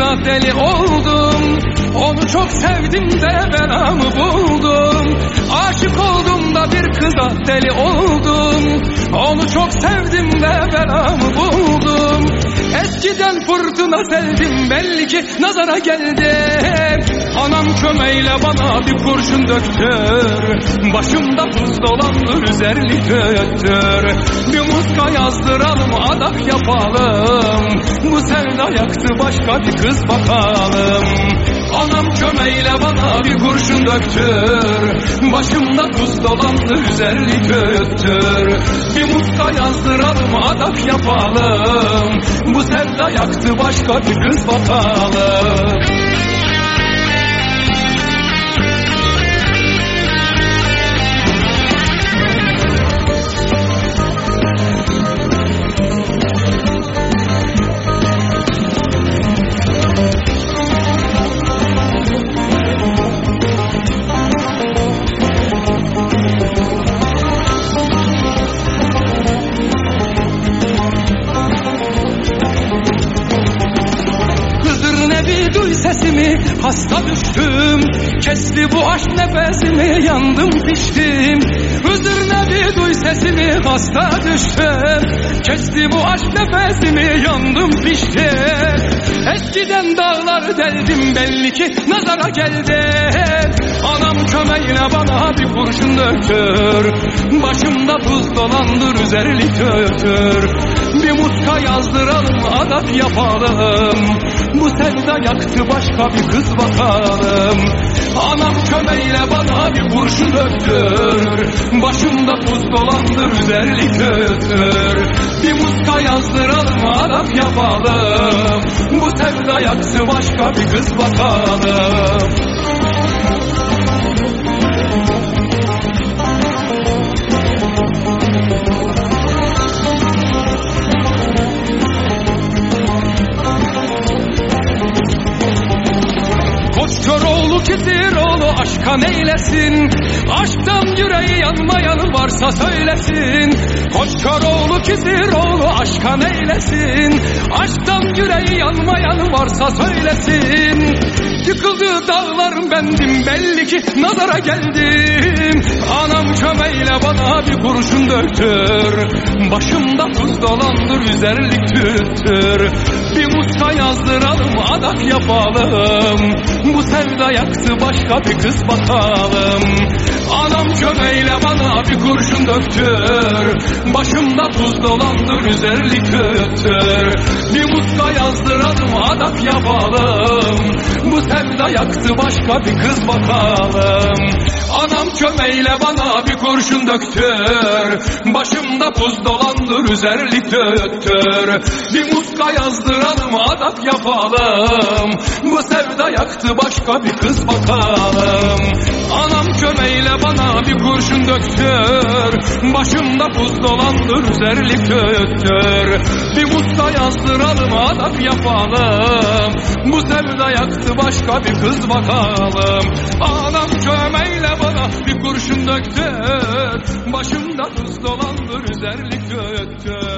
da deli oldum. Onu çok sevdim de belamı buldum. Aşık oldum da bir kıza deli oldum. Onu çok sevdim de belamı buldum. Eskiden fırtına sevdim belli ki nazara geldim. Anam kömeyle bana bir kurşun döktür. Başımda tuz dolandır üzerli götür Bir muska yazdıralım adak yapalım. Bu sevda yaktı başka bir kız bakalım. Anam kömeyle bana bir kurşun döktür. Başımda tuz dolandır üzerli götür Bir muska yazdıralım adak yapalım. Bu sevda yaktı başka bir kız bakalım bir duy sesimi. Hasta düştüm Kesti bu aşk nefesimi. Yandım piştim. Hızır sesimi hasta düştüm Kesti bu aşk nefesimi yandım piştim Eskiden dağlar deldim belli ki nazara geldim Anam kömeğine bana bir kurşun döktür. Başımda tuz dolandır üzerli götür Bir muska yazdıralım adak yapalım. Bu sevda yaktı başka bir kız bakalım Anam kömeğiyle bana bir kurşun döktür Başımda tuz dolandır üzerli götür Bir muska yazdıralım adak yapalım. Bu sevda yaktı başka bir kız bakalım Koçkoroğlu Kisiroğlu aşka neylesin? Aşktan yüreği yanmayan varsa söylesin. Koçkoroğlu Kisiroğlu aşka neylesin? Aşktan yüreği yanmayan varsa söylesin. Yıkıldı dağlarım bendim belli ki nazara geldim. Anam çömeyle bana bir kurşun döktür. Başımda tuz dolandır üzerlik tüttür. Bir yazdıralım adak yapalım. Bu sevda yaktı başka bir kız bakalım. Anam çömeyle bana bir kurşun döktür. Başımda tuz dolandır üzerlik tüttür Bir muska yazdıralım adak yapalım Sevda yaktı başka bir kız bakalım. Anam çömeyle bana bir kurşun döktür. Başımda tuz dolandır üzerlik tüttür. Bir muska yazdıralım adak yapalım. Bu sevda yaktı başka bir kız bakalım. kömeyle bana bir kurşun döktür. Başımda tuz dolandır üzerlik tüttür Bir muska yazdıralım adak yapalım. Bu sevda yaktı başka bir kız bakalım. Anam kömeyle bana bir kurşun döktür. Başımda tuz dolandır üzerlik tüttür